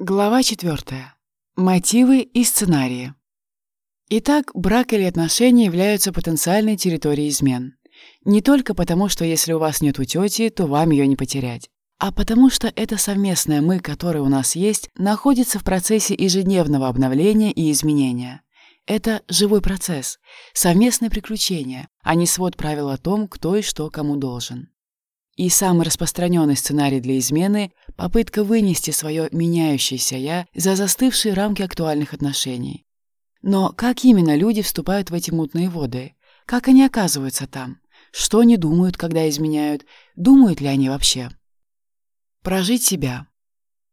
Глава 4. Мотивы и сценарии. Итак, брак или отношения являются потенциальной территорией измен. Не только потому, что если у вас нет тети, то вам ее не потерять, а потому что это совместное «мы», которое у нас есть, находится в процессе ежедневного обновления и изменения. Это живой процесс, совместное приключение, а не свод правил о том, кто и что кому должен. И самый распространенный сценарий для измены – попытка вынести свое меняющееся «я» за застывшие рамки актуальных отношений. Но как именно люди вступают в эти мутные воды? Как они оказываются там? Что они думают, когда изменяют? Думают ли они вообще? Прожить себя.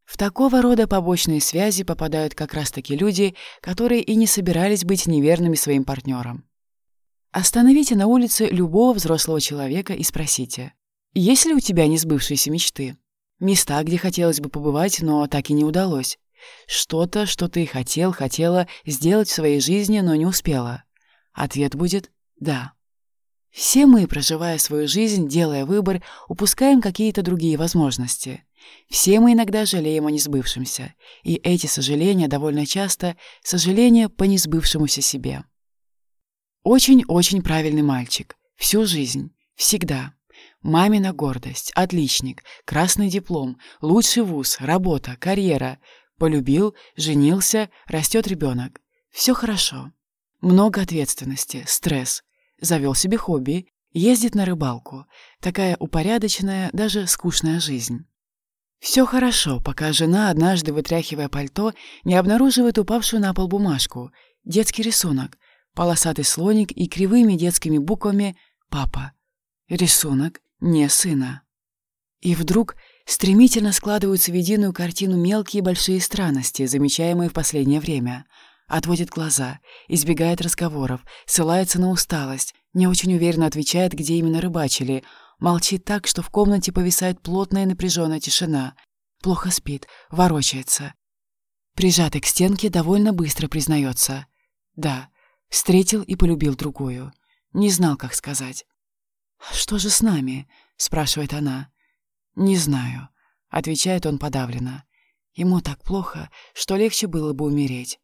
В такого рода побочные связи попадают как раз-таки люди, которые и не собирались быть неверными своим партнерам. Остановите на улице любого взрослого человека и спросите – есть ли у тебя несбывшиеся мечты? Места, где хотелось бы побывать, но так и не удалось. Что-то, что ты хотел, хотела сделать в своей жизни, но не успела. Ответ будет «да». Все мы, проживая свою жизнь, делая выбор, упускаем какие-то другие возможности. Все мы иногда жалеем о несбывшемся, и эти сожаления довольно часто – сожаления по несбывшемуся себе. Очень-очень правильный мальчик. Всю жизнь. Всегда. Мамина гордость, отличник, красный диплом, лучший вуз, работа, карьера. Полюбил, женился, растет ребенок. Все хорошо. Много ответственности, стресс. Завел себе хобби, ездит на рыбалку. Такая упорядоченная, даже скучная жизнь. Все хорошо, пока жена, однажды вытряхивая пальто, не обнаруживает упавшую на пол бумажку. Детский рисунок. Полосатый слоник и кривыми детскими буквами «Папа». Рисунок не сына. И вдруг стремительно складываются в единую картину мелкие и большие странности, замечаемые в последнее время. Отводит глаза, избегает разговоров, ссылается на усталость, не очень уверенно отвечает, где именно рыбачили, молчит так, что в комнате повисает плотная напряженная тишина. Плохо спит, ворочается. Прижатый к стенке довольно быстро признается. Да, встретил и полюбил другую. Не знал, как сказать. «Что же с нами?» — спрашивает она. «Не знаю», — отвечает он подавленно. Ему так плохо, что легче было бы умереть.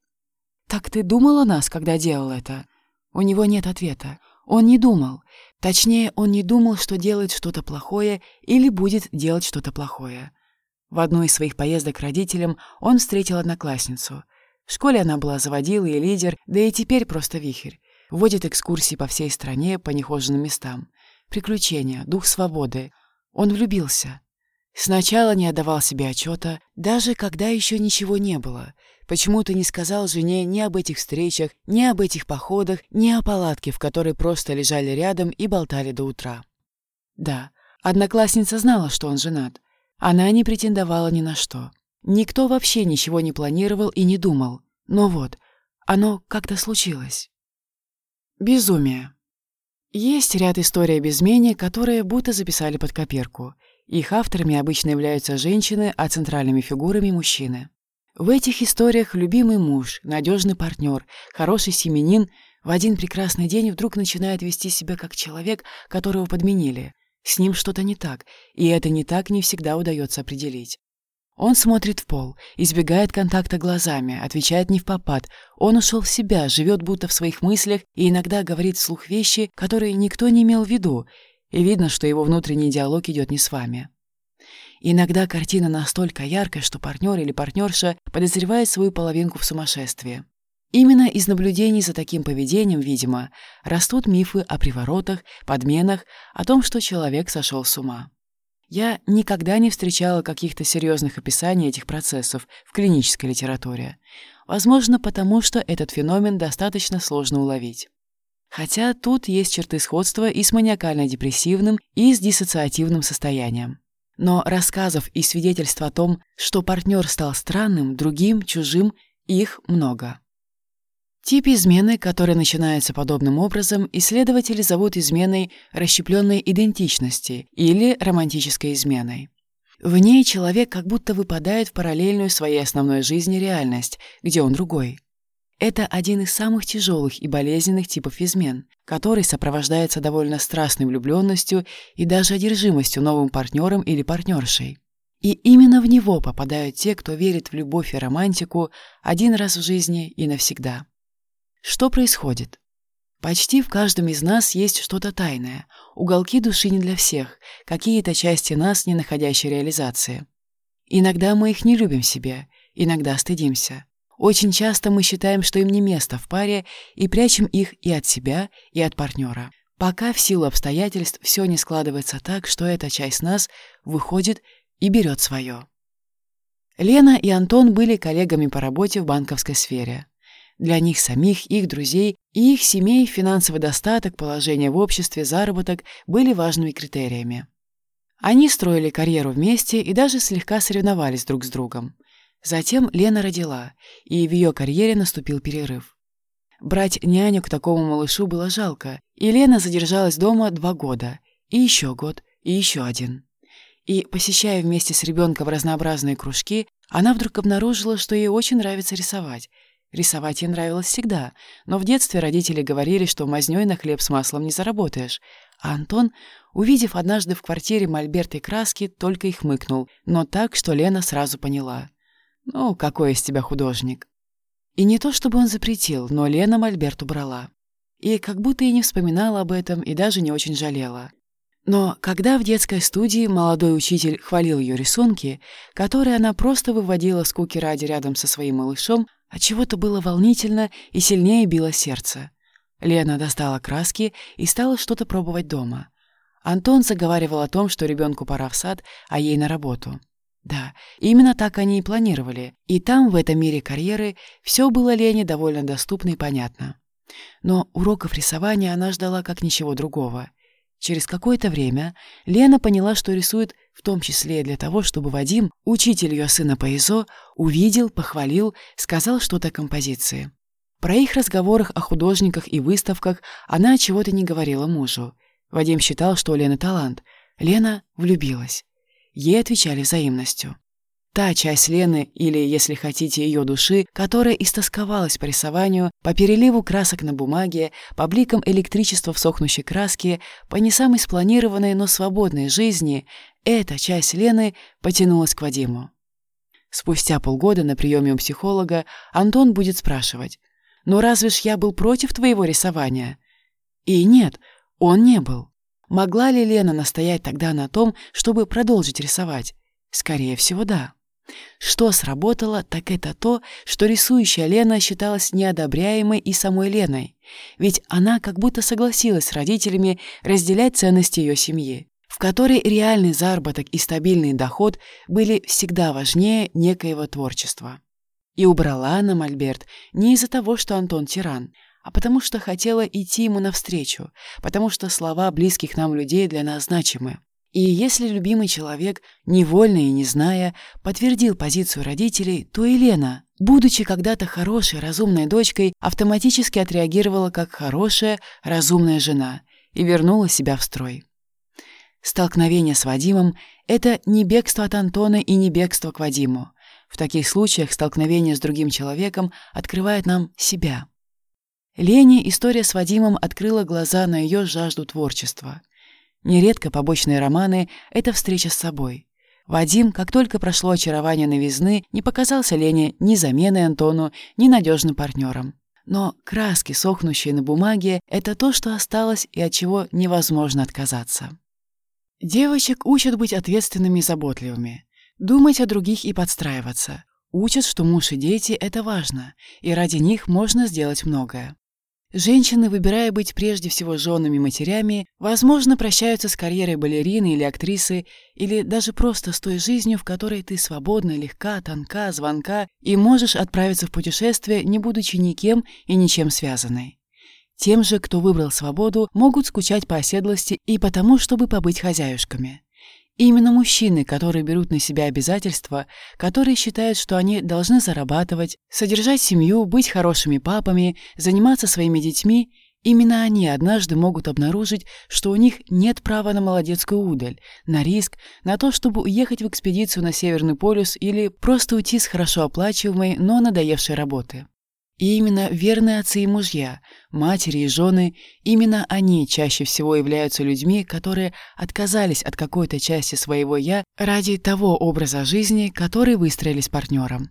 «Так ты думал о нас, когда делал это?» У него нет ответа. Он не думал. Точнее, он не думал, что делает что-то плохое или будет делать что-то плохое. В одну из своих поездок к родителям он встретил одноклассницу. В школе она была заводила и лидер, да и теперь просто вихрь. Водит экскурсии по всей стране, по нехоженным местам приключения, дух свободы. Он влюбился. Сначала не отдавал себе отчета, даже когда еще ничего не было. Почему ты не сказал жене ни об этих встречах, ни об этих походах, ни о палатке, в которой просто лежали рядом и болтали до утра? Да, одноклассница знала, что он женат. Она не претендовала ни на что. Никто вообще ничего не планировал и не думал. Но вот, оно как-то случилось. Безумие. Есть ряд историй об измене, которые будто записали под копирку. Их авторами обычно являются женщины, а центральными фигурами – мужчины. В этих историях любимый муж, надежный партнер, хороший семенин в один прекрасный день вдруг начинает вести себя как человек, которого подменили. С ним что-то не так, и это не так не всегда удается определить. Он смотрит в пол, избегает контакта глазами, отвечает не в попад. Он ушел в себя, живет будто в своих мыслях и иногда говорит вслух вещи, которые никто не имел в виду, и видно, что его внутренний диалог идет не с вами. Иногда картина настолько яркая, что партнер или партнерша подозревает свою половинку в сумасшествии. Именно из наблюдений за таким поведением, видимо, растут мифы о приворотах, подменах, о том, что человек сошел с ума. Я никогда не встречала каких-то серьезных описаний этих процессов в клинической литературе. Возможно, потому что этот феномен достаточно сложно уловить. Хотя тут есть черты сходства и с маниакально-депрессивным, и с диссоциативным состоянием. Но рассказов и свидетельств о том, что партнер стал странным, другим, чужим, их много. Тип измены, который начинается подобным образом, исследователи зовут изменой расщепленной идентичности или романтической изменой. В ней человек как будто выпадает в параллельную своей основной жизни реальность, где он другой. Это один из самых тяжелых и болезненных типов измен, который сопровождается довольно страстной влюбленностью и даже одержимостью новым партнером или партнершей. И именно в него попадают те, кто верит в любовь и романтику один раз в жизни и навсегда. Что происходит? Почти в каждом из нас есть что-то тайное, уголки души не для всех, какие-то части нас, не находящие реализации. Иногда мы их не любим себе, иногда стыдимся. Очень часто мы считаем, что им не место в паре, и прячем их и от себя, и от партнера. Пока в силу обстоятельств все не складывается так, что эта часть нас выходит и берет свое. Лена и Антон были коллегами по работе в банковской сфере. Для них самих, их друзей и их семей финансовый достаток, положение в обществе, заработок были важными критериями. Они строили карьеру вместе и даже слегка соревновались друг с другом. Затем Лена родила, и в ее карьере наступил перерыв. Брать няню к такому малышу было жалко, и Лена задержалась дома два года, и еще год, и еще один. И, посещая вместе с ребенком разнообразные кружки, она вдруг обнаружила, что ей очень нравится рисовать, Рисовать ей нравилось всегда, но в детстве родители говорили, что мазнёй на хлеб с маслом не заработаешь. А Антон, увидев однажды в квартире мольберт и краски, только их мыкнул, но так, что Лена сразу поняла. «Ну, какой из тебя художник?» И не то чтобы он запретил, но Лена мольберт убрала. И как будто и не вспоминала об этом, и даже не очень жалела. Но когда в детской студии молодой учитель хвалил ее рисунки, которые она просто выводила скуки ради рядом со своим малышом, от чего то было волнительно и сильнее било сердце. Лена достала краски и стала что-то пробовать дома. Антон заговаривал о том, что ребенку пора в сад, а ей на работу. Да, именно так они и планировали, и там, в этом мире карьеры, все было Лене довольно доступно и понятно. Но уроков рисования она ждала как ничего другого. Через какое-то время Лена поняла, что рисует в том числе для того, чтобы Вадим, учитель ее сына по ИЗО, увидел, похвалил, сказал что-то о композиции. Про их разговорах о художниках и выставках она чего-то не говорила мужу. Вадим считал, что у Лены талант. Лена влюбилась. Ей отвечали взаимностью. Та часть Лены, или, если хотите, ее души, которая истосковалась по рисованию, по переливу красок на бумаге, по бликам электричества в сохнущей краске, по не самой спланированной, но свободной жизни, эта часть Лены потянулась к Вадиму. Спустя полгода на приеме у психолога Антон будет спрашивать, «Ну разве ж я был против твоего рисования?» И нет, он не был. Могла ли Лена настоять тогда на том, чтобы продолжить рисовать? Скорее всего, да. Что сработало, так это то, что рисующая Лена считалась неодобряемой и самой Леной, ведь она как будто согласилась с родителями разделять ценности ее семьи, в которой реальный заработок и стабильный доход были всегда важнее некоего творчества. И убрала она Мольберт не из-за того, что Антон тиран, а потому что хотела идти ему навстречу, потому что слова близких нам людей для нас значимы. И если любимый человек, невольно и не зная, подтвердил позицию родителей, то Елена, будучи когда-то хорошей, разумной дочкой, автоматически отреагировала как хорошая, разумная жена и вернула себя в строй. Столкновение с Вадимом — это не бегство от Антона и не бегство к Вадиму. В таких случаях столкновение с другим человеком открывает нам себя. Лене история с Вадимом открыла глаза на ее жажду творчества. Нередко побочные романы — это встреча с собой. Вадим, как только прошло очарование новизны, не показался Лене ни заменой Антону, ни надежным партнером. Но краски, сохнущие на бумаге, это то, что осталось и от чего невозможно отказаться. Девочек учат быть ответственными и заботливыми, думать о других и подстраиваться. Учат, что муж и дети — это важно, и ради них можно сделать многое. Женщины, выбирая быть прежде всего женами матерями, возможно, прощаются с карьерой балерины или актрисы, или даже просто с той жизнью, в которой ты свободна, легка, тонка, звонка и можешь отправиться в путешествие, не будучи никем и ничем связанной. Тем же, кто выбрал свободу, могут скучать по оседлости и потому, чтобы побыть хозяюшками. Именно мужчины, которые берут на себя обязательства, которые считают, что они должны зарабатывать, содержать семью, быть хорошими папами, заниматься своими детьми, именно они однажды могут обнаружить, что у них нет права на молодецкую удаль, на риск, на то, чтобы уехать в экспедицию на Северный полюс или просто уйти с хорошо оплачиваемой, но надоевшей работы. И именно верные отцы и мужья, матери и жены, именно они чаще всего являются людьми, которые отказались от какой-то части своего «я» ради того образа жизни, который выстроили с партнером.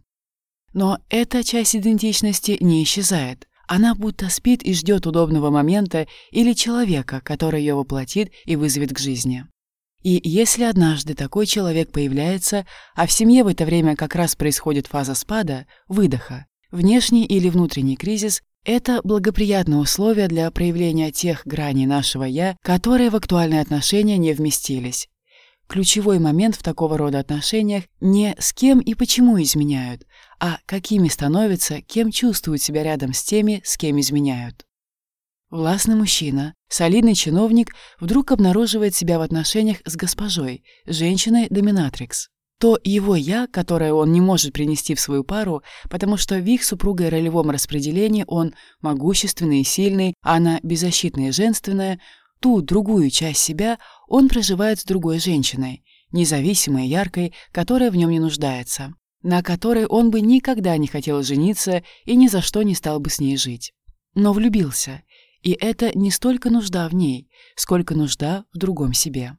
Но эта часть идентичности не исчезает. Она будто спит и ждет удобного момента или человека, который ее воплотит и вызовет к жизни. И если однажды такой человек появляется, а в семье в это время как раз происходит фаза спада, выдоха, внешний или внутренний кризис – это благоприятное условие для проявления тех граней нашего «я», которые в актуальные отношения не вместились. Ключевой момент в такого рода отношениях не с кем и почему изменяют, а какими становятся, кем чувствуют себя рядом с теми, с кем изменяют. Властный мужчина, солидный чиновник вдруг обнаруживает себя в отношениях с госпожой, женщиной-доминатрикс. То его «я», которое он не может принести в свою пару, потому что в их супругой ролевом распределении он могущественный и сильный, а она беззащитная и женственная, ту другую часть себя он проживает с другой женщиной, независимой и яркой, которая в нем не нуждается, на которой он бы никогда не хотел жениться и ни за что не стал бы с ней жить. Но влюбился, и это не столько нужда в ней, сколько нужда в другом себе.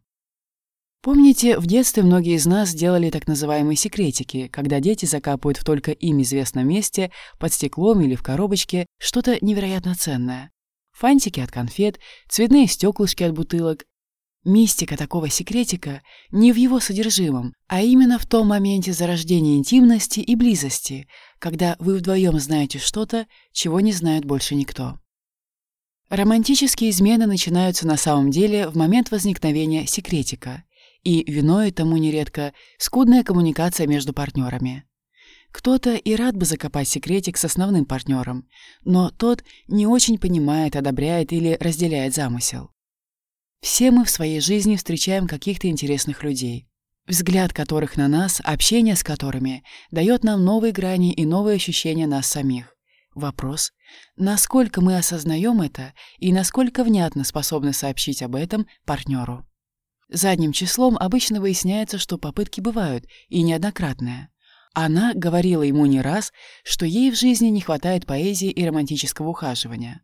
Помните, в детстве многие из нас делали так называемые секретики, когда дети закапывают в только им известном месте, под стеклом или в коробочке, что-то невероятно ценное. Фантики от конфет, цветные стеклышки от бутылок. Мистика такого секретика не в его содержимом, а именно в том моменте зарождения интимности и близости, когда вы вдвоем знаете что-то, чего не знает больше никто. Романтические измены начинаются на самом деле в момент возникновения секретика, и виной тому нередко скудная коммуникация между партнерами. Кто-то и рад бы закопать секретик с основным партнером, но тот не очень понимает, одобряет или разделяет замысел. Все мы в своей жизни встречаем каких-то интересных людей, взгляд которых на нас, общение с которыми дает нам новые грани и новые ощущения нас самих. Вопрос, насколько мы осознаем это и насколько внятно способны сообщить об этом партнеру. Задним числом обычно выясняется, что попытки бывают, и неоднократные. Она говорила ему не раз, что ей в жизни не хватает поэзии и романтического ухаживания.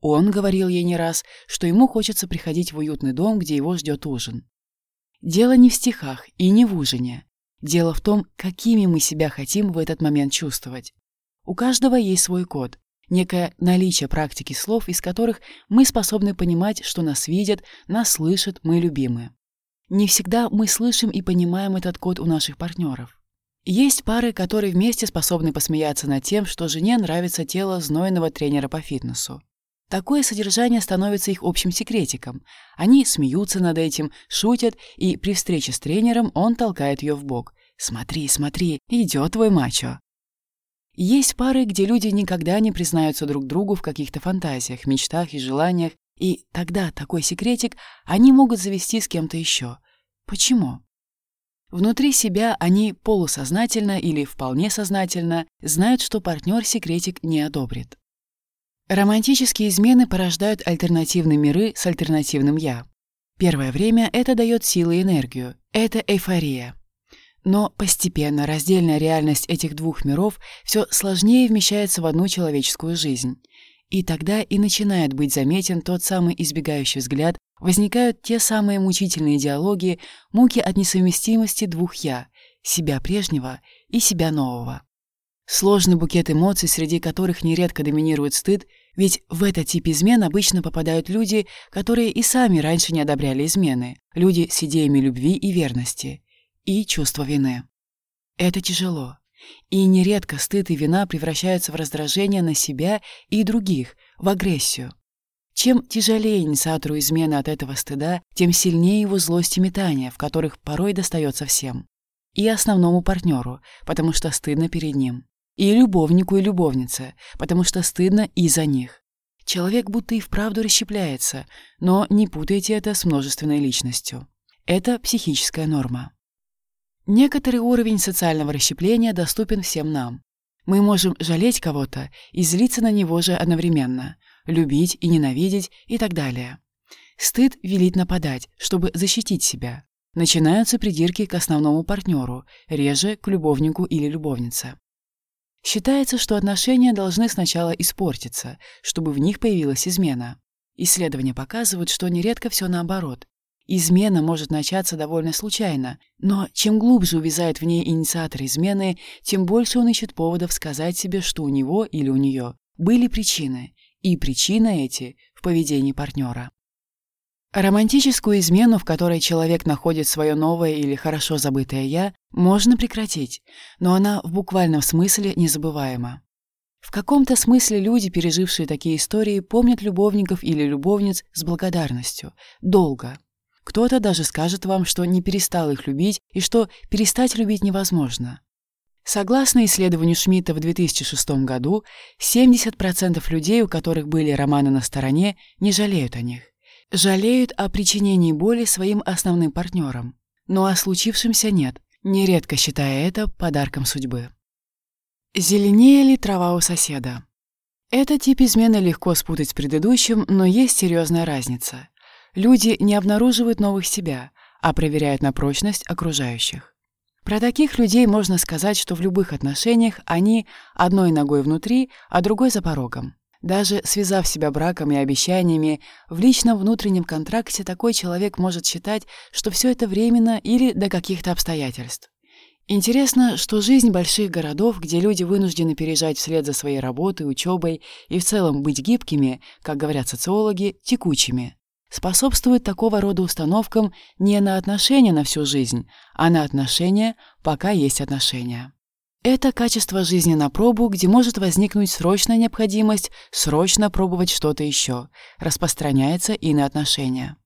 Он говорил ей не раз, что ему хочется приходить в уютный дом, где его ждет ужин. Дело не в стихах и не в ужине. Дело в том, какими мы себя хотим в этот момент чувствовать. У каждого есть свой код, некое наличие практики слов, из которых мы способны понимать, что нас видят, нас слышат, мы любимы. Не всегда мы слышим и понимаем этот код у наших партнеров. Есть пары, которые вместе способны посмеяться над тем, что жене нравится тело знойного тренера по фитнесу. Такое содержание становится их общим секретиком. Они смеются над этим, шутят, и при встрече с тренером он толкает ее в бок. «Смотри, смотри, идет твой мачо». Есть пары, где люди никогда не признаются друг другу в каких-то фантазиях, мечтах и желаниях, и тогда такой секретик они могут завести с кем-то еще. Почему? Внутри себя они полусознательно или вполне сознательно знают, что партнер секретик не одобрит. Романтические измены порождают альтернативные миры с альтернативным «я». Первое время это дает силы и энергию, это эйфория. Но постепенно раздельная реальность этих двух миров все сложнее вмещается в одну человеческую жизнь. И тогда и начинает быть заметен тот самый избегающий взгляд, возникают те самые мучительные диалоги, муки от несовместимости двух «я» — себя прежнего и себя нового. Сложный букет эмоций, среди которых нередко доминирует стыд, ведь в этот тип измен обычно попадают люди, которые и сами раньше не одобряли измены, люди с идеями любви и верности и чувство вины. Это тяжело. И нередко стыд и вина превращаются в раздражение на себя и других, в агрессию. Чем тяжелее инициатору измены от этого стыда, тем сильнее его злость и метание, в которых порой достается всем. И основному партнеру, потому что стыдно перед ним. И любовнику и любовнице, потому что стыдно и за них. Человек будто и вправду расщепляется, но не путайте это с множественной личностью. Это психическая норма. Некоторый уровень социального расщепления доступен всем нам. Мы можем жалеть кого-то и злиться на него же одновременно, любить и ненавидеть и так далее. Стыд велит нападать, чтобы защитить себя. Начинаются придирки к основному партнеру, реже к любовнику или любовнице. Считается, что отношения должны сначала испортиться, чтобы в них появилась измена. Исследования показывают, что нередко все наоборот. Измена может начаться довольно случайно, но чем глубже увязает в ней инициатор измены, тем больше он ищет поводов сказать себе, что у него или у нее были причины, и причины эти в поведении партнера. Романтическую измену, в которой человек находит свое новое или хорошо забытое «я», можно прекратить, но она в буквальном смысле незабываема. В каком-то смысле люди, пережившие такие истории, помнят любовников или любовниц с благодарностью, долго. Кто-то даже скажет вам, что не перестал их любить и что перестать любить невозможно. Согласно исследованию Шмидта в 2006 году, 70% людей, у которых были романы на стороне, не жалеют о них жалеют о причинении боли своим основным партнерам, но о случившемся нет, нередко считая это подарком судьбы. Зеленее ли трава у соседа? Этот тип измены легко спутать с предыдущим, но есть серьезная разница. Люди не обнаруживают новых себя, а проверяют на прочность окружающих. Про таких людей можно сказать, что в любых отношениях они одной ногой внутри, а другой за порогом. Даже связав себя браком и обещаниями, в личном внутреннем контракте такой человек может считать, что все это временно или до каких-то обстоятельств. Интересно, что жизнь больших городов, где люди вынуждены переезжать вслед за своей работой, учебой и в целом быть гибкими, как говорят социологи, текучими, способствует такого рода установкам не на отношения на всю жизнь, а на отношения, пока есть отношения. Это качество жизни на пробу, где может возникнуть срочная необходимость срочно пробовать что-то еще, распространяется и на отношения.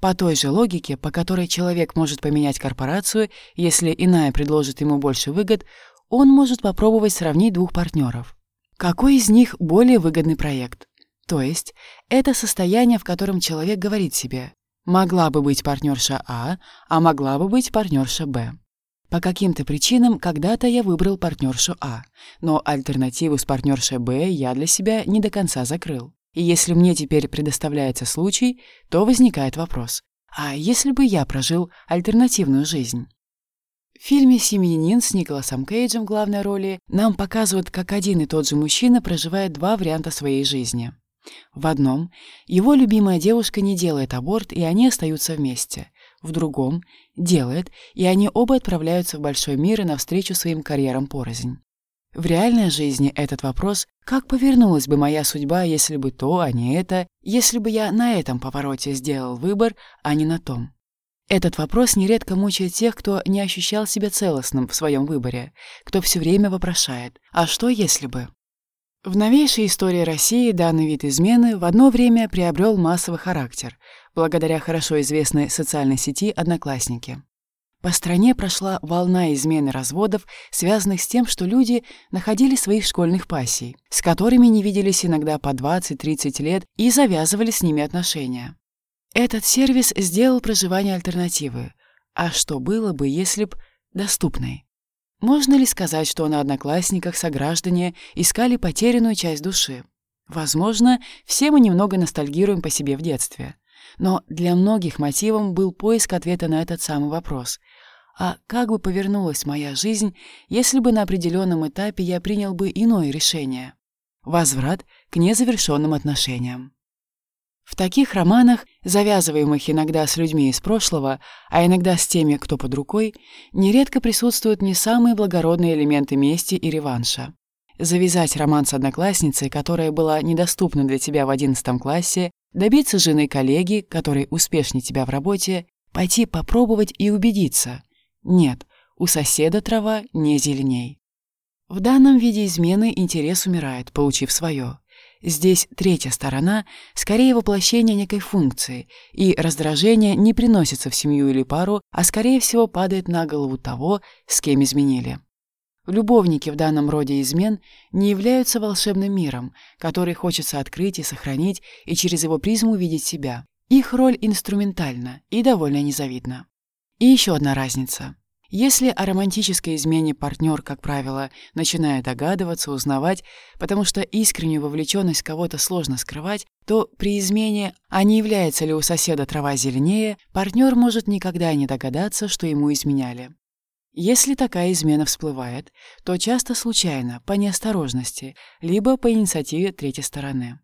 По той же логике, по которой человек может поменять корпорацию, если иная предложит ему больше выгод, он может попробовать сравнить двух партнеров. Какой из них более выгодный проект? То есть, это состояние, в котором человек говорит себе «могла бы быть партнерша А, а могла бы быть партнерша Б». По каким-то причинам когда-то я выбрал партнершу А, но альтернативу с партнершей Б я для себя не до конца закрыл. И если мне теперь предоставляется случай, то возникает вопрос, а если бы я прожил альтернативную жизнь? В фильме «Семьянин» с Николасом Кейджем в главной роли нам показывают, как один и тот же мужчина проживает два варианта своей жизни. В одном его любимая девушка не делает аборт, и они остаются вместе в другом делает, и они оба отправляются в большой мир и навстречу своим карьерам порознь. В реальной жизни этот вопрос «как повернулась бы моя судьба, если бы то, а не это, если бы я на этом повороте сделал выбор, а не на том?» Этот вопрос нередко мучает тех, кто не ощущал себя целостным в своем выборе, кто все время вопрошает «а что если бы?». В новейшей истории России данный вид измены в одно время приобрел массовый характер, благодаря хорошо известной социальной сети «Одноклассники». По стране прошла волна измены разводов, связанных с тем, что люди находили своих школьных пассий, с которыми не виделись иногда по 20-30 лет и завязывали с ними отношения. Этот сервис сделал проживание альтернативы. А что было бы, если б доступной? Можно ли сказать, что на «Одноклассниках» сограждане искали потерянную часть души? Возможно, все мы немного ностальгируем по себе в детстве. Но для многих мотивом был поиск ответа на этот самый вопрос. А как бы повернулась моя жизнь, если бы на определенном этапе я принял бы иное решение? Возврат к незавершенным отношениям. В таких романах, завязываемых иногда с людьми из прошлого, а иногда с теми, кто под рукой, нередко присутствуют не самые благородные элементы мести и реванша. Завязать роман с одноклассницей, которая была недоступна для тебя в одиннадцатом классе, добиться жены коллеги, который успешнее тебя в работе, пойти попробовать и убедиться. Нет, у соседа трава не зеленей. В данном виде измены интерес умирает, получив свое. Здесь третья сторона — скорее воплощение некой функции, и раздражение не приносится в семью или пару, а скорее всего падает на голову того, с кем изменили. Любовники в данном роде измен не являются волшебным миром, который хочется открыть и сохранить, и через его призму увидеть себя. Их роль инструментальна и довольно незавидна. И еще одна разница. Если о романтической измене партнер, как правило, начинает догадываться, узнавать, потому что искреннюю вовлеченность кого-то сложно скрывать, то при измене, а не является ли у соседа трава зеленее, партнер может никогда не догадаться, что ему изменяли. Если такая измена всплывает, то часто случайно, по неосторожности, либо по инициативе третьей стороны.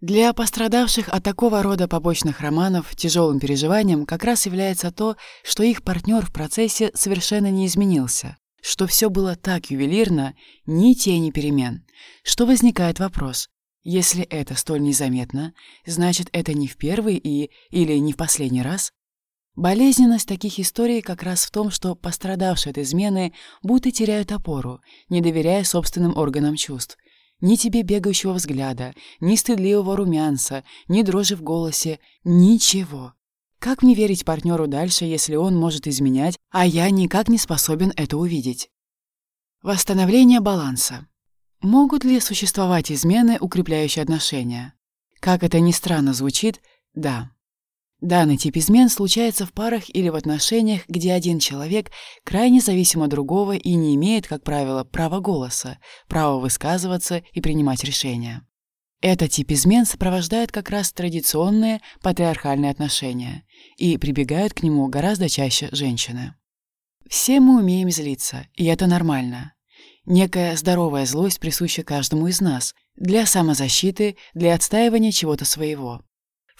Для пострадавших от такого рода побочных романов тяжелым переживанием как раз является то, что их партнер в процессе совершенно не изменился, что все было так ювелирно, ни тени перемен, что возникает вопрос, если это столь незаметно, значит, это не в первый и или не в последний раз? Болезненность таких историй как раз в том, что пострадавшие от измены будто теряют опору, не доверяя собственным органам чувств. Ни тебе бегающего взгляда, ни стыдливого румянца, ни дрожи в голосе, ничего. Как мне верить партнеру дальше, если он может изменять, а я никак не способен это увидеть? Восстановление баланса. Могут ли существовать измены, укрепляющие отношения? Как это ни странно звучит, да. Данный тип измен случается в парах или в отношениях, где один человек крайне зависим от другого и не имеет, как правило, права голоса, права высказываться и принимать решения. Этот тип измен сопровождает как раз традиционные патриархальные отношения, и прибегают к нему гораздо чаще женщины. Все мы умеем злиться, и это нормально. Некая здоровая злость присуща каждому из нас для самозащиты, для отстаивания чего-то своего.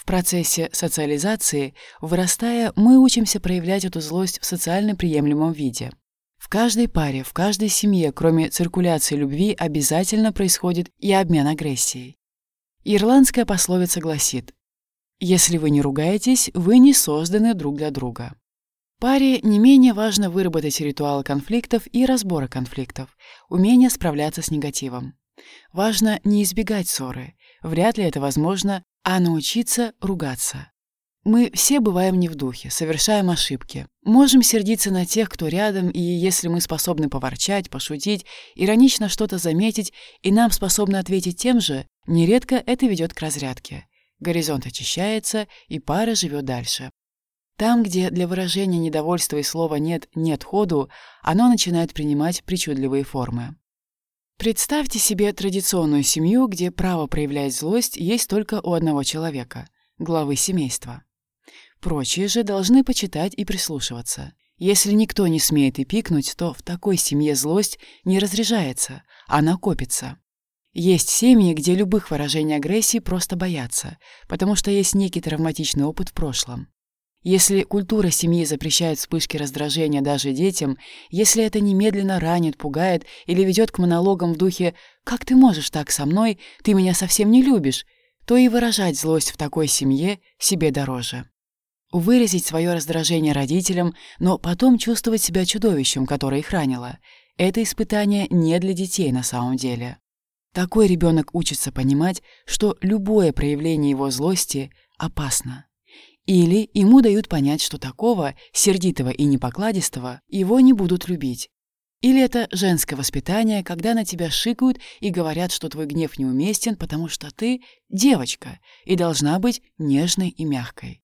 Процессе социализации, вырастая, мы учимся проявлять эту злость в социально приемлемом виде. В каждой паре, в каждой семье, кроме циркуляции любви, обязательно происходит и обмен агрессией. Ирландская пословица гласит «Если вы не ругаетесь, вы не созданы друг для друга». Паре не менее важно выработать ритуалы конфликтов и разбора конфликтов, умение справляться с негативом. Важно не избегать ссоры, вряд ли это возможно, а научиться ругаться. Мы все бываем не в духе, совершаем ошибки. Можем сердиться на тех, кто рядом, и если мы способны поворчать, пошутить, иронично что-то заметить, и нам способны ответить тем же, нередко это ведет к разрядке. Горизонт очищается, и пара живет дальше. Там, где для выражения недовольства и слова «нет» нет ходу, оно начинает принимать причудливые формы. Представьте себе традиционную семью, где право проявлять злость есть только у одного человека – главы семейства. Прочие же должны почитать и прислушиваться. Если никто не смеет и пикнуть, то в такой семье злость не разряжается, она копится. Есть семьи, где любых выражений агрессии просто боятся, потому что есть некий травматичный опыт в прошлом. Если культура семьи запрещает вспышки раздражения даже детям, если это немедленно ранит, пугает или ведет к монологам в духе «Как ты можешь так со мной? Ты меня совсем не любишь», то и выражать злость в такой семье себе дороже. Выразить свое раздражение родителям, но потом чувствовать себя чудовищем, которое их ранило – это испытание не для детей на самом деле. Такой ребенок учится понимать, что любое проявление его злости опасно. Или ему дают понять, что такого, сердитого и непокладистого, его не будут любить. Или это женское воспитание, когда на тебя шикают и говорят, что твой гнев неуместен, потому что ты девочка и должна быть нежной и мягкой.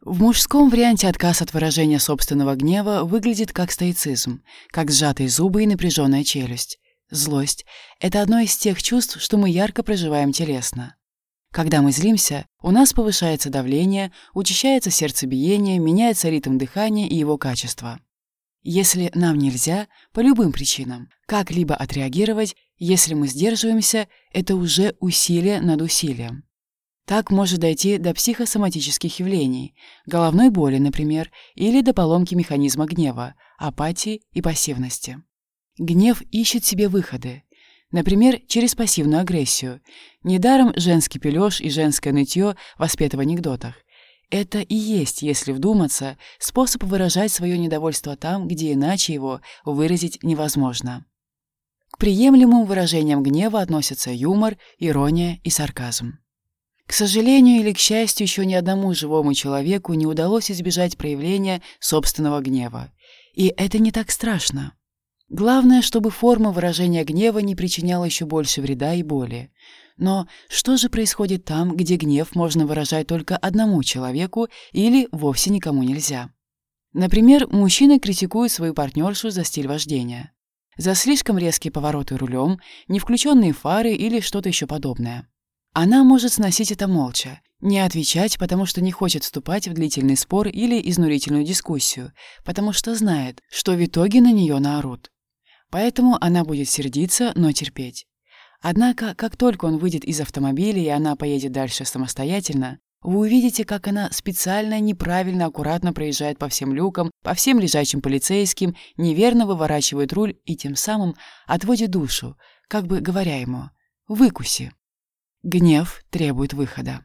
В мужском варианте отказ от выражения собственного гнева выглядит как стоицизм, как сжатые зубы и напряженная челюсть. Злость — это одно из тех чувств, что мы ярко проживаем телесно. Когда мы злимся, у нас повышается давление, учащается сердцебиение, меняется ритм дыхания и его качество. Если нам нельзя, по любым причинам, как-либо отреагировать, если мы сдерживаемся, это уже усилие над усилием. Так может дойти до психосоматических явлений, головной боли, например, или до поломки механизма гнева, апатии и пассивности. Гнев ищет себе выходы, Например, через пассивную агрессию. Недаром женский пелёж и женское нытье воспеты в анекдотах. Это и есть, если вдуматься, способ выражать свое недовольство там, где иначе его выразить невозможно. К приемлемым выражениям гнева относятся юмор, ирония и сарказм. К сожалению или к счастью, еще ни одному живому человеку не удалось избежать проявления собственного гнева. И это не так страшно. Главное, чтобы форма выражения гнева не причиняла еще больше вреда и боли. Но что же происходит там, где гнев можно выражать только одному человеку или вовсе никому нельзя? Например, мужчина критикует свою партнершу за стиль вождения. За слишком резкие повороты рулем, не включенные фары или что-то еще подобное. Она может сносить это молча, Не отвечать, потому что не хочет вступать в длительный спор или изнурительную дискуссию, потому что знает, что в итоге на нее наорут. Поэтому она будет сердиться, но терпеть. Однако, как только он выйдет из автомобиля и она поедет дальше самостоятельно, вы увидите, как она специально, неправильно, аккуратно проезжает по всем люкам, по всем лежачим полицейским, неверно выворачивает руль и тем самым отводит душу, как бы говоря ему «выкуси». Гнев требует выхода.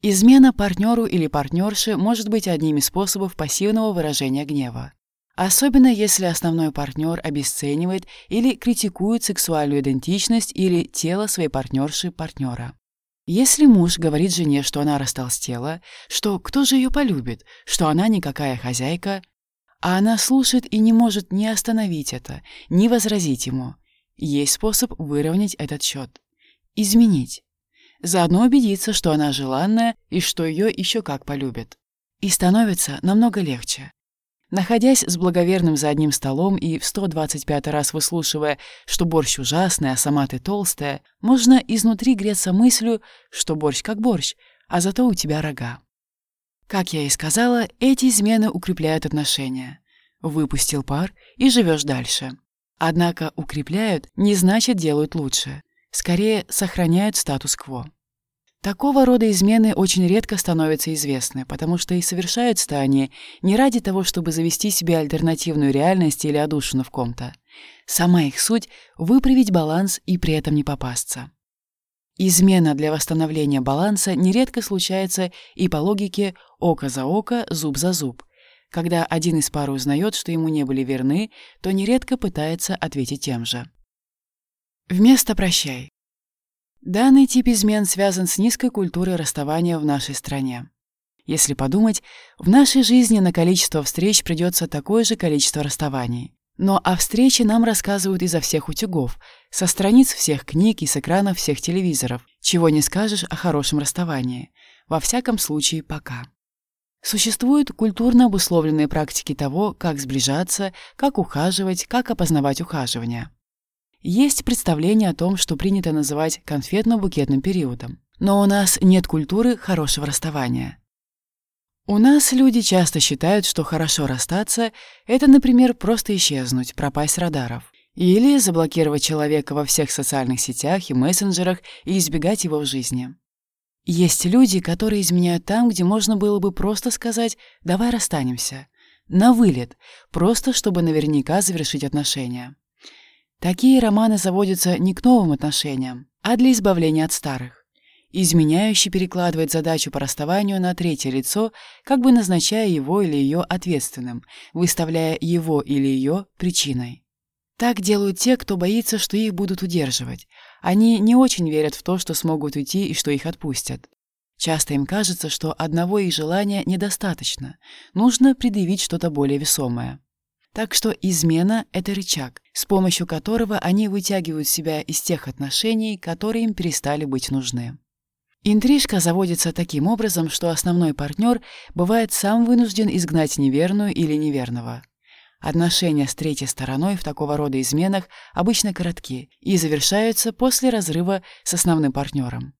Измена партнеру или партнерше может быть одним из способов пассивного выражения гнева. Особенно если основной партнер обесценивает или критикует сексуальную идентичность или тело своей партнерши-партнера. Если муж говорит жене, что она растолстела, что кто же ее полюбит, что она никакая хозяйка, а она слушает и не может ни остановить это, ни возразить ему, есть способ выровнять этот счет. Изменить. Заодно убедиться, что она желанная и что ее еще как полюбят. И становится намного легче. Находясь с благоверным за одним столом и в 125 раз выслушивая, что борщ ужасный, а сама ты толстая, можно изнутри греться мыслью, что борщ как борщ, а зато у тебя рога. Как я и сказала, эти измены укрепляют отношения. Выпустил пар и живешь дальше. Однако укрепляют не значит делают лучше. Скорее, сохраняют статус-кво. Такого рода измены очень редко становятся известны, потому что и совершаются они не ради того, чтобы завести себе альтернативную реальность или одушину в ком-то. Сама их суть — выправить баланс и при этом не попасться. Измена для восстановления баланса нередко случается и по логике «око за око, зуб за зуб». Когда один из пары узнает, что ему не были верны, то нередко пытается ответить тем же. Вместо «прощай» Данный тип измен связан с низкой культурой расставания в нашей стране. Если подумать, в нашей жизни на количество встреч придется такое же количество расставаний. Но о встрече нам рассказывают изо всех утюгов, со страниц всех книг и с экранов всех телевизоров, чего не скажешь о хорошем расставании. Во всяком случае, пока. Существуют культурно обусловленные практики того, как сближаться, как ухаживать, как опознавать ухаживание. Есть представление о том, что принято называть конфетно-букетным периодом. Но у нас нет культуры хорошего расставания. У нас люди часто считают, что хорошо расстаться — это, например, просто исчезнуть, пропасть с радаров. Или заблокировать человека во всех социальных сетях и мессенджерах и избегать его в жизни. Есть люди, которые изменяют там, где можно было бы просто сказать «давай расстанемся». На вылет, просто чтобы наверняка завершить отношения. Такие романы заводятся не к новым отношениям, а для избавления от старых. Изменяющий перекладывает задачу по расставанию на третье лицо, как бы назначая его или ее ответственным, выставляя его или ее причиной. Так делают те, кто боится, что их будут удерживать. Они не очень верят в то, что смогут уйти и что их отпустят. Часто им кажется, что одного их желания недостаточно, нужно предъявить что-то более весомое. Так что измена — это рычаг, с помощью которого они вытягивают себя из тех отношений, которые им перестали быть нужны. Интрижка заводится таким образом, что основной партнер бывает сам вынужден изгнать неверную или неверного. Отношения с третьей стороной в такого рода изменах обычно коротки и завершаются после разрыва с основным партнером.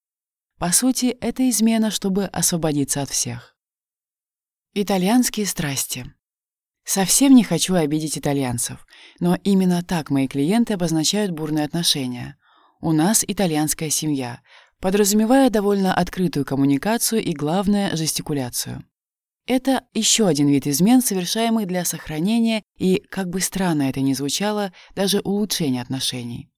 По сути, это измена, чтобы освободиться от всех. Итальянские страсти. Совсем не хочу обидеть итальянцев, но именно так мои клиенты обозначают бурные отношения. У нас итальянская семья, подразумевая довольно открытую коммуникацию и, главное, жестикуляцию. Это еще один вид измен, совершаемый для сохранения и, как бы странно это ни звучало, даже улучшения отношений.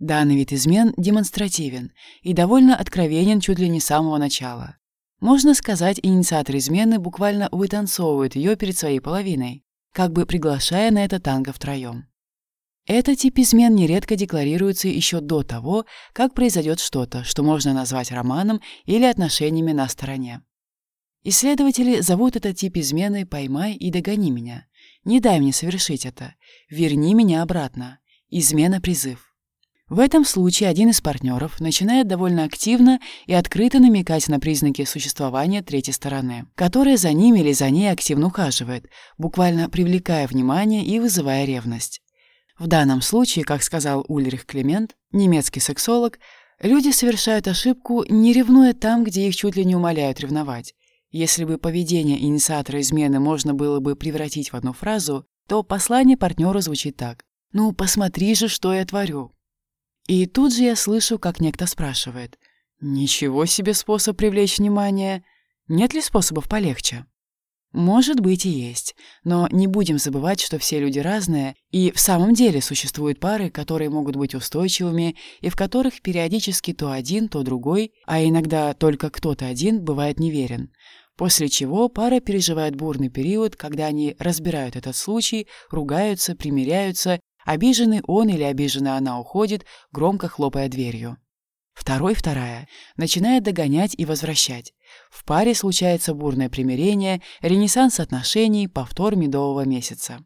Данный вид измен демонстративен и довольно откровенен чуть ли не с самого начала. Можно сказать, инициатор измены буквально вытанцовывает ее перед своей половиной, как бы приглашая на это танго втроем. Этот тип измен нередко декларируется еще до того, как произойдет что-то, что можно назвать романом или отношениями на стороне. Исследователи зовут этот тип измены «поймай и догони меня». Не дай мне совершить это. Верни меня обратно. Измена-призыв. В этом случае один из партнеров начинает довольно активно и открыто намекать на признаки существования третьей стороны, которая за ним или за ней активно ухаживает, буквально привлекая внимание и вызывая ревность. В данном случае, как сказал Ульрих Климент, немецкий сексолог, Люди совершают ошибку, не ревнуя там, где их чуть ли не умоляют ревновать. Если бы поведение инициатора измены можно было бы превратить в одну фразу, то послание партнеру звучит так. «Ну, посмотри же, что я творю». И тут же я слышу, как некто спрашивает. «Ничего себе способ привлечь внимание. Нет ли способов полегче?» Может быть и есть, но не будем забывать, что все люди разные, и в самом деле существуют пары, которые могут быть устойчивыми, и в которых периодически то один, то другой, а иногда только кто-то один бывает неверен. После чего пара переживает бурный период, когда они разбирают этот случай, ругаются, примиряются, обиженный он или обиженная она уходит, громко хлопая дверью. Второй, вторая, начинает догонять и возвращать. В паре случается бурное примирение, ренессанс отношений, повтор медового месяца.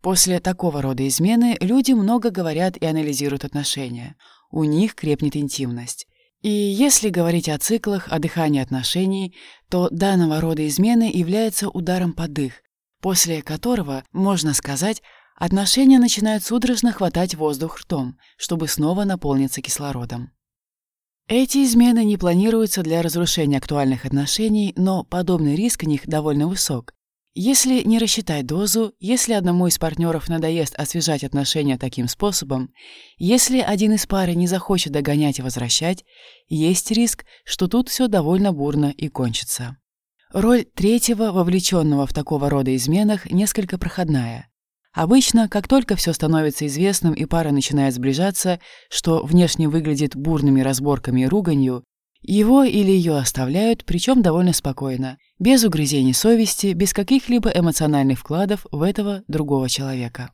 После такого рода измены люди много говорят и анализируют отношения. У них крепнет интимность. И если говорить о циклах, о дыхании отношений, то данного рода измены является ударом под дых, после которого, можно сказать, отношения начинают судорожно хватать воздух ртом, чтобы снова наполниться кислородом. Эти измены не планируются для разрушения актуальных отношений, но подобный риск в них довольно высок. Если не рассчитать дозу, если одному из партнеров надоест освежать отношения таким способом, если один из пары не захочет догонять и возвращать, есть риск, что тут все довольно бурно и кончится. Роль третьего, вовлеченного в такого рода изменах, несколько проходная. Обычно, как только все становится известным и пара начинает сближаться, что внешне выглядит бурными разборками и руганью, его или ее оставляют, причем довольно спокойно, без угрызений совести, без каких-либо эмоциональных вкладов в этого другого человека.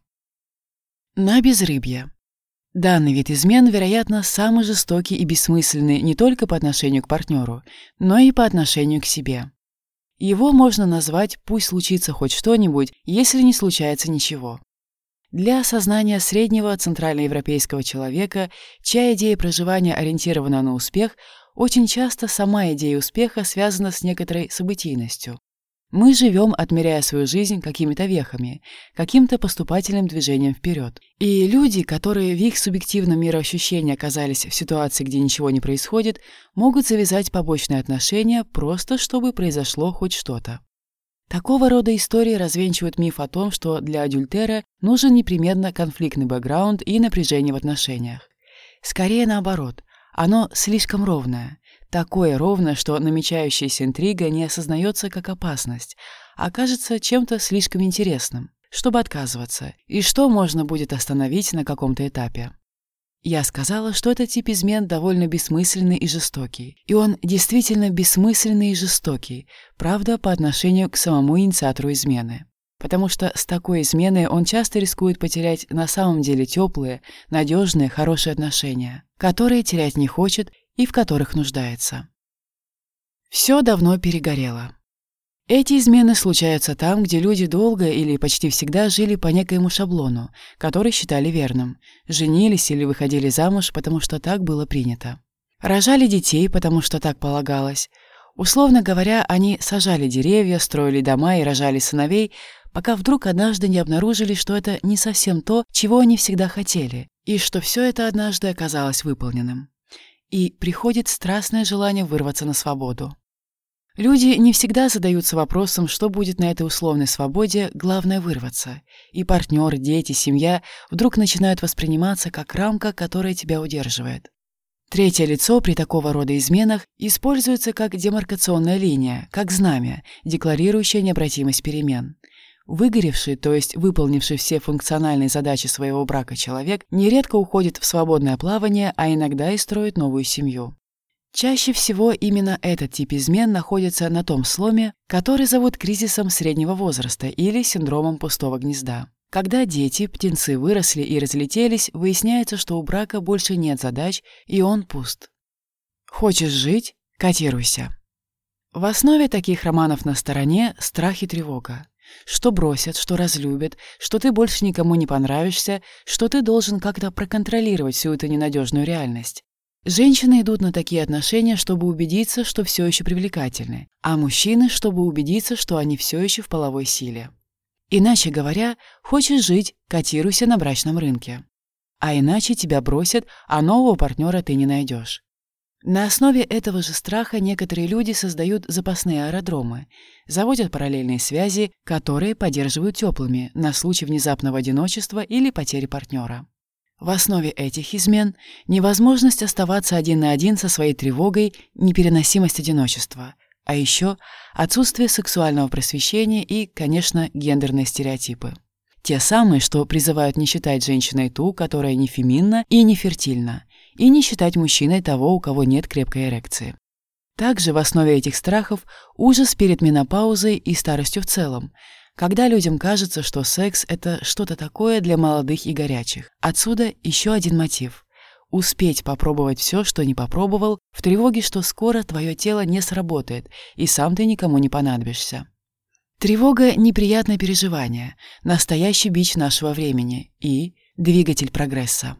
На безрыбье. Данный вид измен, вероятно, самый жестокий и бессмысленный не только по отношению к партнеру, но и по отношению к себе. Его можно назвать «пусть случится хоть что-нибудь, если не случается ничего». Для осознания среднего центральноевропейского человека, чья идея проживания ориентирована на успех, очень часто сама идея успеха связана с некоторой событийностью. Мы живем, отмеряя свою жизнь какими-то вехами, каким-то поступательным движением вперед. И люди, которые в их субъективном мироощущении оказались в ситуации, где ничего не происходит, могут завязать побочные отношения просто, чтобы произошло хоть что-то. Такого рода истории развенчивают миф о том, что для адюльтера нужен непременно конфликтный бэкграунд и напряжение в отношениях. Скорее наоборот, оно слишком ровное, Такое ровно, что намечающаяся интрига не осознается как опасность, а кажется чем-то слишком интересным, чтобы отказываться, и что можно будет остановить на каком-то этапе. Я сказала, что этот тип измен довольно бессмысленный и жестокий. И он действительно бессмысленный и жестокий, правда, по отношению к самому инициатору измены. Потому что с такой изменой он часто рискует потерять на самом деле теплые, надежные, хорошие отношения, которые терять не хочет и в которых нуждается. Все давно перегорело. Эти измены случаются там, где люди долго или почти всегда жили по некоему шаблону, который считали верным, женились или выходили замуж, потому что так было принято. Рожали детей, потому что так полагалось. Условно говоря, они сажали деревья, строили дома и рожали сыновей, пока вдруг однажды не обнаружили, что это не совсем то, чего они всегда хотели, и что все это однажды оказалось выполненным и приходит страстное желание вырваться на свободу. Люди не всегда задаются вопросом, что будет на этой условной свободе, главное вырваться. И партнер, дети, семья вдруг начинают восприниматься как рамка, которая тебя удерживает. Третье лицо при такого рода изменах используется как демаркационная линия, как знамя, декларирующее необратимость перемен. Выгоревший, то есть выполнивший все функциональные задачи своего брака человек, нередко уходит в свободное плавание, а иногда и строит новую семью. Чаще всего именно этот тип измен находится на том сломе, который зовут кризисом среднего возраста или синдромом пустого гнезда. Когда дети, птенцы выросли и разлетелись, выясняется, что у брака больше нет задач, и он пуст. Хочешь жить? Котируйся. В основе таких романов на стороне страх и тревога. Что бросят, что разлюбят, что ты больше никому не понравишься, что ты должен как-то проконтролировать всю эту ненадежную реальность. Женщины идут на такие отношения, чтобы убедиться, что все еще привлекательны, а мужчины, чтобы убедиться, что они все еще в половой силе. Иначе говоря, хочешь жить, котируйся на брачном рынке. а иначе тебя бросят, а нового партнера ты не найдешь. На основе этого же страха некоторые люди создают запасные аэродромы, заводят параллельные связи, которые поддерживают теплыми на случай внезапного одиночества или потери партнера. В основе этих измен невозможность оставаться один на один со своей тревогой, непереносимость одиночества, а еще отсутствие сексуального просвещения и, конечно, гендерные стереотипы. Те самые, что призывают не считать женщиной ту, которая не феминна и не фертильна, и не считать мужчиной того, у кого нет крепкой эрекции. Также в основе этих страхов ужас перед менопаузой и старостью в целом, когда людям кажется, что секс — это что-то такое для молодых и горячих. Отсюда еще один мотив — успеть попробовать все, что не попробовал, в тревоге, что скоро твое тело не сработает, и сам ты никому не понадобишься. Тревога — неприятное переживание, настоящий бич нашего времени и двигатель прогресса.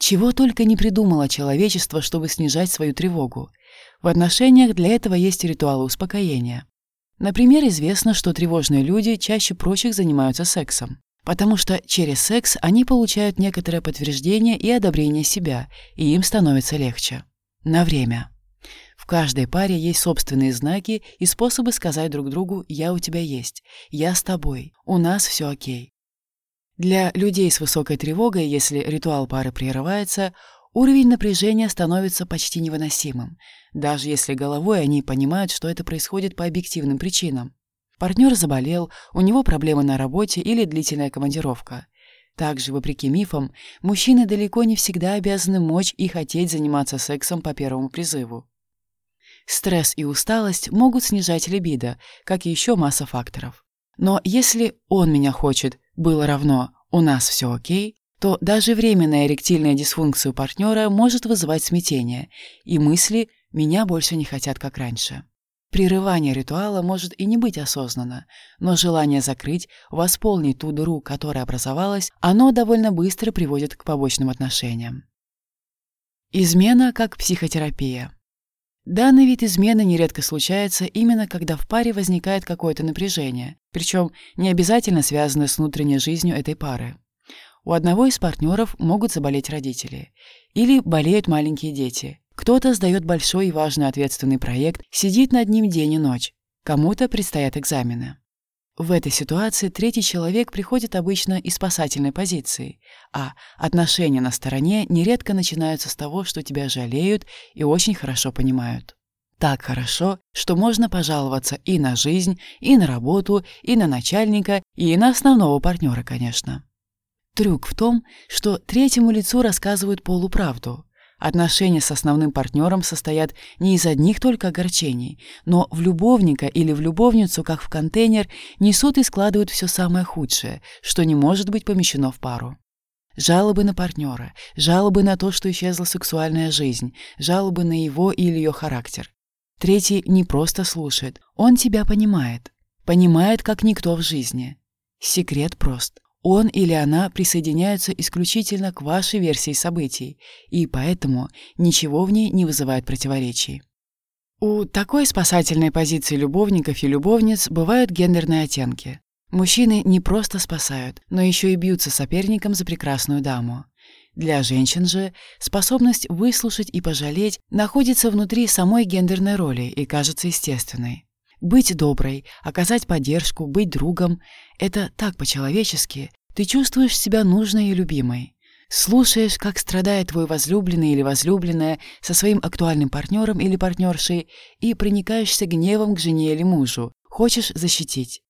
Чего только не придумало человечество, чтобы снижать свою тревогу. В отношениях для этого есть ритуалы успокоения. Например, известно, что тревожные люди чаще прочих занимаются сексом, потому что через секс они получают некоторое подтверждение и одобрение себя, и им становится легче. На время. В каждой паре есть собственные знаки и способы сказать друг другу «я у тебя есть», «я с тобой», «у нас все окей». Для людей с высокой тревогой, если ритуал пары прерывается, уровень напряжения становится почти невыносимым, даже если головой они понимают, что это происходит по объективным причинам. Партнер заболел, у него проблемы на работе или длительная командировка. Также, вопреки мифам, мужчины далеко не всегда обязаны мочь и хотеть заниматься сексом по первому призыву. Стресс и усталость могут снижать либидо, как и еще масса факторов. Но если он меня хочет, было равно «у нас все окей», то даже временная эректильная дисфункция у партнера может вызывать смятение, и мысли «меня больше не хотят, как раньше». Прерывание ритуала может и не быть осознанно, но желание закрыть, восполнить ту дыру, которая образовалась, оно довольно быстро приводит к побочным отношениям. Измена как психотерапия. Данный вид измены нередко случается именно когда в паре возникает какое-то напряжение, причем не обязательно связанное с внутренней жизнью этой пары. У одного из партнеров могут заболеть родители. Или болеют маленькие дети. Кто-то сдает большой и важный ответственный проект, сидит над ним день и ночь. Кому-то предстоят экзамены. В этой ситуации третий человек приходит обычно из спасательной позиции, а отношения на стороне нередко начинаются с того, что тебя жалеют и очень хорошо понимают. Так хорошо, что можно пожаловаться и на жизнь, и на работу, и на начальника, и на основного партнера, конечно. Трюк в том, что третьему лицу рассказывают полуправду. Отношения с основным партнером состоят не из одних только огорчений, но в любовника или в любовницу, как в контейнер, несут и складывают все самое худшее, что не может быть помещено в пару. Жалобы на партнера, жалобы на то, что исчезла сексуальная жизнь, жалобы на его или ее характер. Третий не просто слушает, он тебя понимает. Понимает, как никто в жизни. Секрет прост. Он или она присоединяются исключительно к вашей версии событий, и поэтому ничего в ней не вызывает противоречий. У такой спасательной позиции любовников и любовниц бывают гендерные оттенки. Мужчины не просто спасают, но еще и бьются соперником за прекрасную даму. Для женщин же способность выслушать и пожалеть находится внутри самой гендерной роли и кажется естественной. Быть доброй, оказать поддержку, быть другом — это так по-человечески. Ты чувствуешь себя нужной и любимой. Слушаешь, как страдает твой возлюбленный или возлюбленная со своим актуальным партнером или партнершей и проникаешься гневом к жене или мужу, хочешь защитить.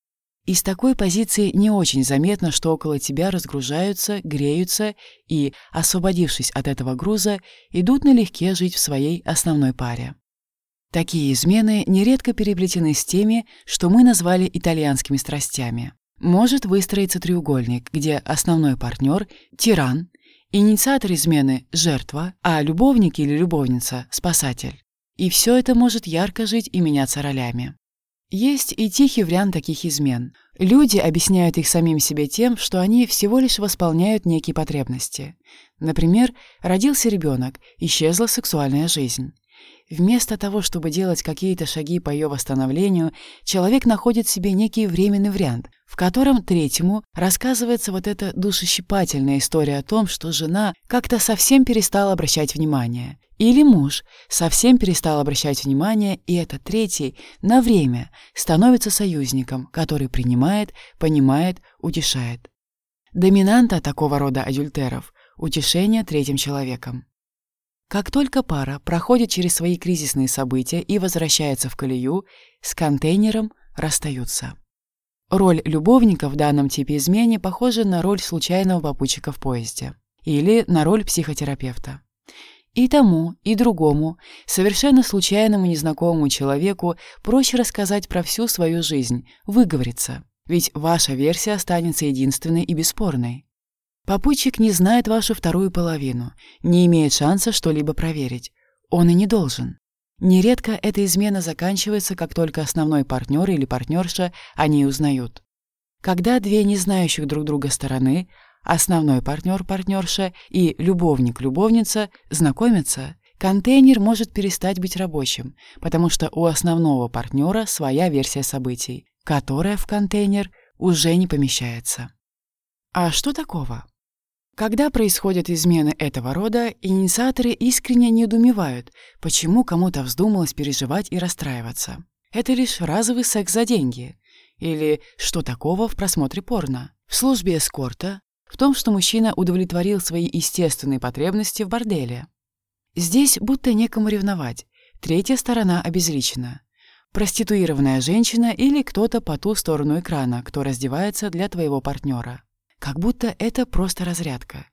Из такой позиции не очень заметно, что около тебя разгружаются, греются и, освободившись от этого груза, идут налегке жить в своей основной паре. Такие измены нередко переплетены с теми, что мы назвали итальянскими страстями. Может выстроиться треугольник, где основной партнер – тиран, инициатор измены – жертва, а любовник или любовница – спасатель. И все это может ярко жить и меняться ролями. Есть и тихий вариант таких измен. Люди объясняют их самим себе тем, что они всего лишь восполняют некие потребности. Например, родился ребенок, исчезла сексуальная жизнь. Вместо того, чтобы делать какие-то шаги по ее восстановлению, человек находит себе некий временный вариант, в котором третьему рассказывается вот эта душещипательная история о том, что жена как-то совсем перестала обращать внимание. Или муж совсем перестал обращать внимание, и этот третий на время становится союзником, который принимает, понимает, утешает. Доминанта такого рода адюльтеров – утешение третьим человеком. Как только пара проходит через свои кризисные события и возвращается в колею, с контейнером расстаются. Роль любовника в данном типе измене похожа на роль случайного попутчика в поезде или на роль психотерапевта. И тому, и другому, совершенно случайному незнакомому человеку проще рассказать про всю свою жизнь, выговориться, ведь ваша версия останется единственной и бесспорной. Попутчик не знает вашу вторую половину, не имеет шанса что-либо проверить. Он и не должен. Нередко эта измена заканчивается, как только основной партнер или партнерша о ней узнают. Когда две не знающих друг друга стороны, основной партнер-партнерша и любовник-любовница знакомятся, контейнер может перестать быть рабочим, потому что у основного партнера своя версия событий, которая в контейнер уже не помещается. А что такого? Когда происходят измены этого рода, инициаторы искренне недоумевают, почему кому-то вздумалось переживать и расстраиваться. Это лишь разовый секс за деньги. Или что такого в просмотре порно? В службе эскорта? В том, что мужчина удовлетворил свои естественные потребности в борделе? Здесь будто некому ревновать. Третья сторона обезличена. Проституированная женщина или кто-то по ту сторону экрана, кто раздевается для твоего партнера как будто это просто разрядка.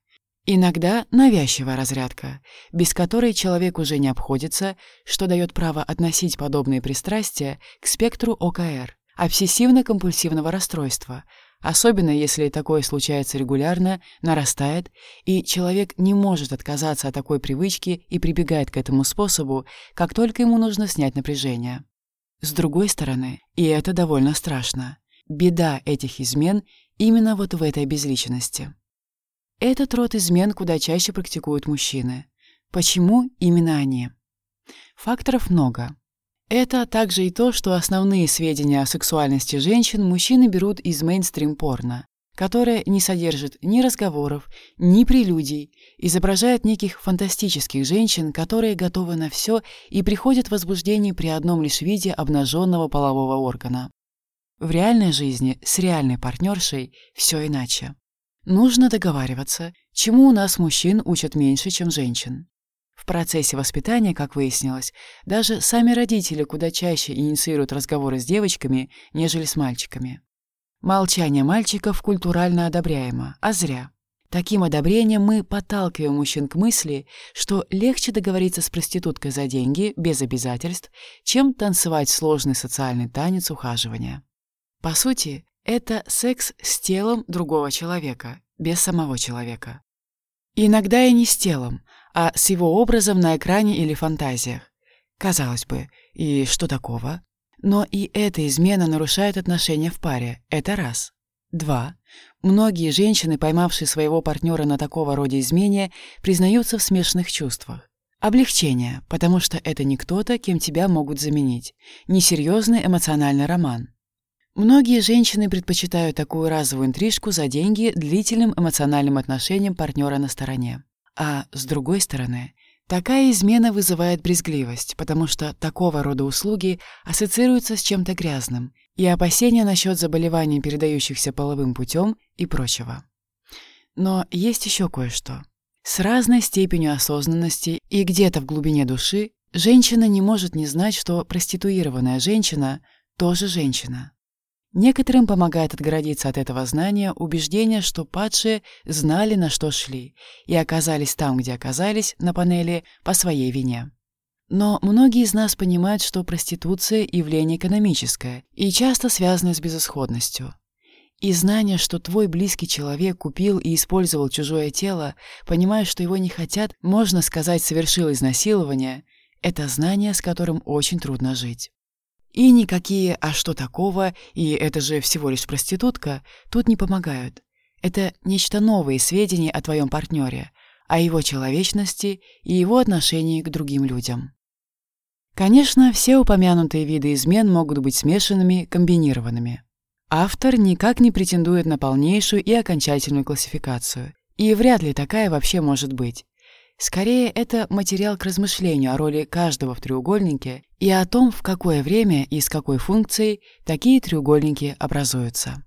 Иногда навязчивая разрядка, без которой человек уже не обходится, что дает право относить подобные пристрастия к спектру ОКР, обсессивно-компульсивного расстройства, особенно если такое случается регулярно, нарастает, и человек не может отказаться от такой привычки и прибегает к этому способу, как только ему нужно снять напряжение. С другой стороны, и это довольно страшно, беда этих измен Именно вот в этой безличности. Этот род измен куда чаще практикуют мужчины. Почему именно они? Факторов много. Это также и то, что основные сведения о сексуальности женщин мужчины берут из мейнстрим-порно, которое не содержит ни разговоров, ни прелюдий, изображает неких фантастических женщин, которые готовы на все и приходят в возбуждение при одном лишь виде обнаженного полового органа. В реальной жизни с реальной партнершей все иначе. Нужно договариваться, чему у нас мужчин учат меньше, чем женщин. В процессе воспитания, как выяснилось, даже сами родители куда чаще инициируют разговоры с девочками, нежели с мальчиками. Молчание мальчиков культурально одобряемо, а зря. Таким одобрением мы подталкиваем мужчин к мысли, что легче договориться с проституткой за деньги, без обязательств, чем танцевать сложный социальный танец ухаживания. По сути, это секс с телом другого человека, без самого человека. иногда и не с телом, а с его образом на экране или фантазиях. Казалось бы, и что такого? Но и эта измена нарушает отношения в паре. Это раз. Два. Многие женщины, поймавшие своего партнера на такого рода измене, признаются в смешанных чувствах. Облегчение, потому что это не кто-то, кем тебя могут заменить. Несерьезный эмоциональный роман. Многие женщины предпочитают такую разовую интрижку за деньги длительным эмоциональным отношениям партнера на стороне. А с другой стороны, такая измена вызывает брезгливость, потому что такого рода услуги ассоциируются с чем-то грязным и опасения насчет заболеваний, передающихся половым путем и прочего. Но есть еще кое-что. С разной степенью осознанности и где-то в глубине души женщина не может не знать, что проституированная женщина тоже женщина. Некоторым помогает отгородиться от этого знания убеждение, что падшие знали, на что шли, и оказались там, где оказались, на панели, по своей вине. Но многие из нас понимают, что проституция – явление экономическое и часто связанное с безысходностью. И знание, что твой близкий человек купил и использовал чужое тело, понимая, что его не хотят, можно сказать, совершил изнасилование – это знание, с которым очень трудно жить. И никакие «а что такого?» и «это же всего лишь проститутка» тут не помогают. Это нечто новые сведения о твоем партнере, о его человечности и его отношении к другим людям. Конечно, все упомянутые виды измен могут быть смешанными, комбинированными. Автор никак не претендует на полнейшую и окончательную классификацию. И вряд ли такая вообще может быть. Скорее, это материал к размышлению о роли каждого в треугольнике и о том, в какое время и с какой функцией такие треугольники образуются.